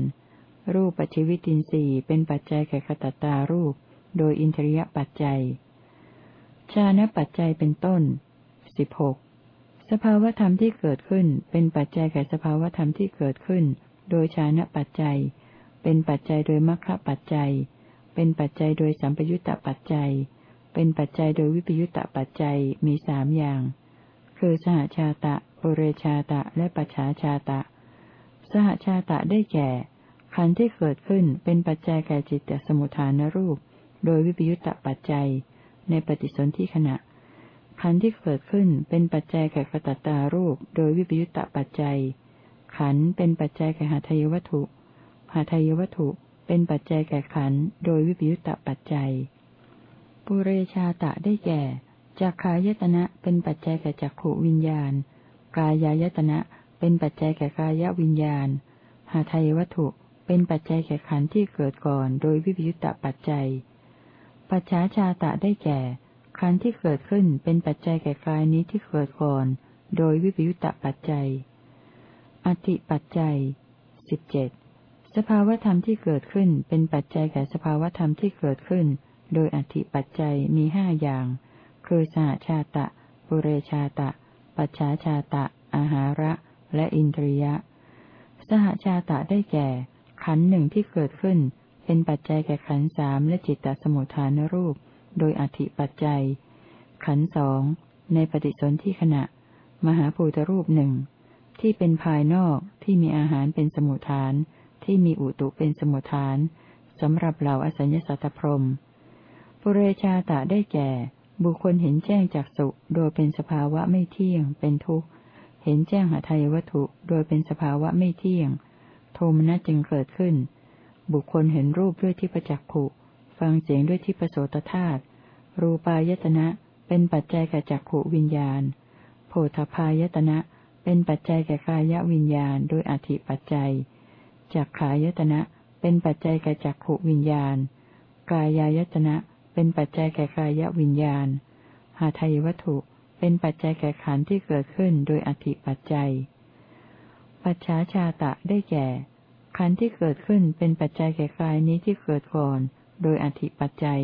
รูปปัจจิวิตินสีเป็นปัจจัยแก่ขตตารูป โดยอินทรียปัจจัย ชาณปัจจัยเป็นต้นสิบหกสภาวธรรมที่เกิดขึ้น เป็นปัจจัยแก่สภาวธรรมที่เกิดขึ้น โดยชาณปัจจัย เป็นปัจจัยโดยมรรคปัจจัย เป็นปัจจัยโดยสัมปยุตตปัจจัย เป็นปัจจัยโดยวิปยุตตปัจจัยมีสามอย่าง คือสหชาตะโอเรชาตะ และปัจฉาชาตะ สหชาตะได้แก่ ขันธ์ที่เกิดขึ้นเป็นปัจจัยแก่จิตตสมุทฐานรูป โดยวิปยุตตปัจจัย ในปฏิสนธิขณะ ขันธ์ที่เกิดขึ้นเป็นปัจจัยแก่กตัตตารูป โดยวิปยุตตปัจจัย ขันธ์เป็นปัจจัยแก่หาทายวัตถุหาทายวัตถุ เป็นปัจจัยแก่ขันโดยวิปยุตตปัจจัย ปุเรชาตะได้แก่จักขายตนะเป็นปัจจัยแก่จักขวิญญาณ กายายตนะเป็นปัจจัยแก่กายวิญญาณ หาไทยวัตถุเป็นปัจจัยแก่ขันที่เกิดก่อนโดยวิปยุตตปัจจัย ปัจฉาชาตะได้แก่ขันที่เกิดขึ้นเป็นปัจจัยแก่กายนี้ที่เกิดก่อน โดยวิปยุตตปัจจัย อธิปัจจัยสิบเจ็ด สภาวธรรมที่เกิดขึ้นเป็นปัจจัยแก่สภาวธรรมที่เกิดขึ้น โดยอธิปัจจัยมีห้าอย่าง คือสหชาตะ ปุเรชาตะ ปัจฉาชาตะ อาหาระ และอินทรียะ สหชาตะได้แก่ ขันหนึ่งที่เกิดขึ้น เป็นปัจจัยแก่ขันสามและจิตตสมุทฐานรูป โดยอธิปัจจัย ขันสองในปฏิสนธิขณะ มหาภูตรูปหนึ่งที่เป็นภายนอกที่มีอาหารเป็นสมุทฐาน ที่มีอุตุเป็นสมุทฐานสำหรับเหล่าอสัญญสัตพรมปุเรชาตะได้แก่ บุคคลเห็นแจ้งจากสุโดยเป็นสภาวะไม่เที่ยง เป็นทุกข์ เห็นแจ้งหาทายวัตถุโดยเป็นสภาวะไม่เที่ยง โทมนัสจึงเกิดขึ้น บุคคลเห็นรูปด้วยที่ประจักขุ ฟังเสียงด้วยที่ประโสตธาตุรูปายตนะ เป็นปัจจัยแก่จักขวิญญาณ โพธพายตนะ เป็นปัจจัยแก่กายวิญญาณ โดยอธิปัจจัย จักขายตนะ เป็นปัจจัยแก่จักขวิญญาณ กายายตนะ เป็นปัจจัยแก่กายวิญญาณ หาทายวัตถุ เป็นปัจจัยแก่ขันธ์ที่เกิดขึ้นโดยอธิปัจจัย ปัจฉาชาตะได้แก่ ขันธ์ที่เกิดขึ้นเป็นปัจจัยแก่กายนี้ที่เกิดก่อน โดยอธิปัจจัย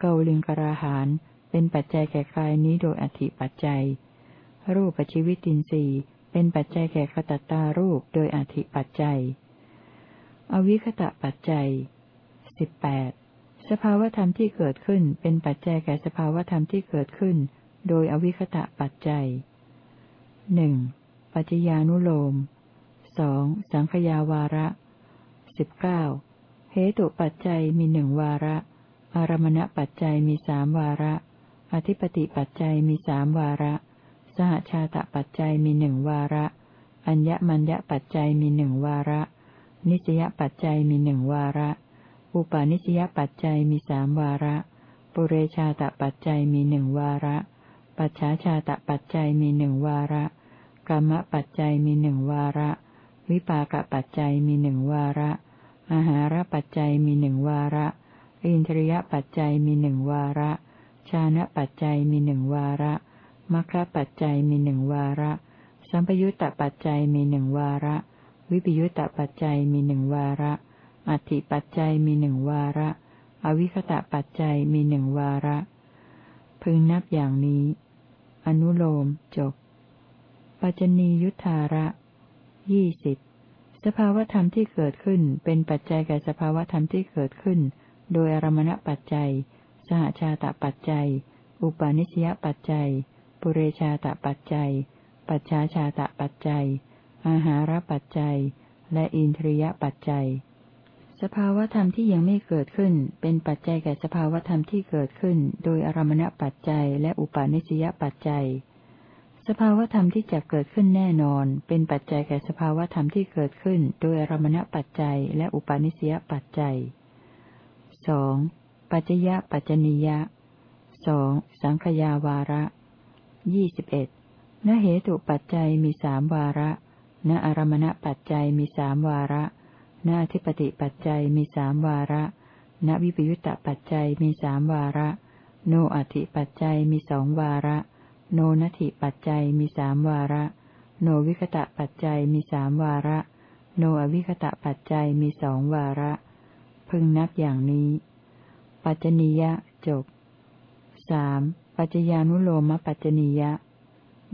เกาลิงกราหาน เป็นปัจจัยแก่กายนี้โดยอธิปัจจัย รูปปัจจิวิตินทรีย์เป็นปัจจัยแก่ขตัตตารูปโดยอธิปัจจัย อวิคตะปัจจัยสิบแปดสภาวธรรมที่เกิดขึ้นเป็นปัจจัยแก่สภาวธรรมที่เกิดขึ้น โดยอวิคตะปัจจัยหนึ่งปัจจญานุโลมสองสังขยาวาระสิบเก้าเหตุปัจจัยมีหนึ่งวาระ อารมณปัจจัยมีสามวาระ อธิปติปัจจัยมีสามวาระ สหชาตปัจจัยมีหนึ่งวาระ อัญญมัญญปัจจัยมีหนึ่งวาระ นิสยปัจจัยมีหนึ่งวาระ อุปาณิสยปัจจัยมีสามวาระ ปุเรชาตปัจจัยมีหนึ่งวาระ ปัจฉาชาตปัจจัยมีหนึ่งวาระ กรรมปัจจัยมีหนึ่งวาระ วิปากปัจจัยมีหนึ่งวาระ อาหารปัจจัยมีหนึ่งวาระ อินทรียปัจจัยมีหนึ่งวาระ ชานะปัจจัยมีหนึ่งวาระมัคคปัจจัยมีหนึ่งวาระ สัมปยุตตปัจจัยมีหนึ่งวาระ วิปยุตตปัจจัยมีหนึ่งวาระอธิปัจจัยมีหนึ่งวาระ อวิคตะปัจจัยมีหนึ่งวาระ พึงนับอย่างนี้ อนุโลมจบ ปัจจนียุทธาระ ยี่สิบ สภาวธรรมที่เกิดขึ้นเป็นปัจจัยแก่สภาวธรรมที่เกิดขึ้น โดยอารมณปัจจัย สหชาตปัจจัย อุปาณิสยปัจจัย ปุเรชาตปัจจัย ปัจฉาชาตปัจจัย อาหารปัจจัย และอินทรียปัจจัย สภาวธรรมที่ยังไม่เกิดขึ้น เป็นปัจจัยแก่สภาวธรรมที่เกิดขึ้น โดยอารมณปัจจัย และอุปาณิสยปัจจัย สภาวธรรมที่จะเกิดขึ้นแน่นอน เป็นปัจจัยแก่สภาวธรรมที่เกิดขึ้น โดยอารมณปัจจัย และอุปาณิสยปัจจัยสองปัจจยปัจจนิยะสองสังขยาวาระยี่สิบเอ็ดนเหตุปัจจัยมีสามวาระ ณอารมณปัจจัยมีสามวาระณอธิปติปัจจัยมีสามวาระณวิปยุตตปัจจัยมีสามวาระ โนอธิปัจจัยมีสองวาระ โนนัติปัจจัยมีสามวาระ โนวิคตะปัจจัยมีสามวาระ โนอวิคตะปัจจัยมีสองวาระ พึงนับอย่างนี้ ปัจจนิยะจบสามปัจจญานุโลมปัจจนิยะ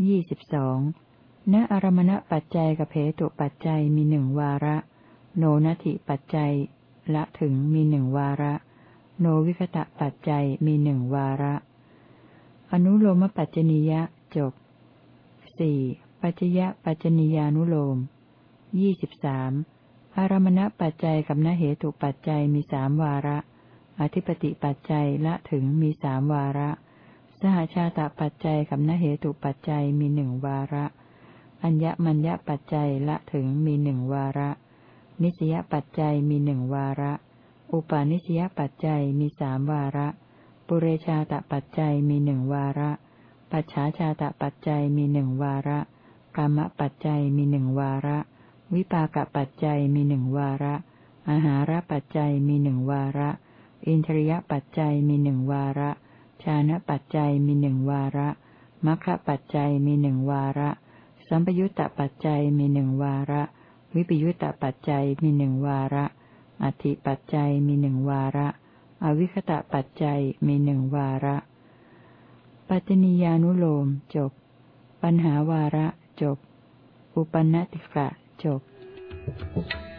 ยี่สิบสอง ณอารมณปัจจัยกับเพตุปัจจัยมีหนึ่งวาระ โนนัติปัจจัย ละถึงมีหนึ่งวาระ โนวิคตะปัจจัยมีหนึ่งวาระ อนุโลมปัจจนิยะจบสี่ปัจจยะปัจจนิยานุโลมยี่สิบสามอารมณปัจจัยกับนเหตุปัจจัยมีสามวาระ อธิปติปัจจัยละถึงมีสามวาระ สหชาตปัจจัยกับนเหตุปัจจัยมีหนึ่งวาระ อัญญมัญญปัจจัยละถึงมีหนึ่งวาระ นิสยปัจจัยมีหนึ่งวาระ อุปาณิสยปัจจัยมีสามวาระ ปุเรชาตปัจจัยมีหนึ่งวาระ ปัจฉาชาตปัจจัยมีหนึ่งวาระกรรมปัจจัยมีหนึ่งวาระ วิปากปัจจัยมีหนึ่งวาระ อาหารปัจจัยมีหนึ่งวาระ อินทรียปัจจัยมีหนึ่งวาระ ชานะปัจจัยมีหนึ่งวาระมัคคปัจจัยมีหนึ่งวาระ สัมปยุตตปัจจัยมีหนึ่งวาระ วิปยุตตปัจจัยมีหนึ่งวาระ อธิปัจจัยมีหนึ่งวาระ อวิคตะปัจจัยมีหนึ่งวาระ ปัจจนียานุโลมจบ ปัญหาวาระจบ อุปนัติกะจบ Thank you.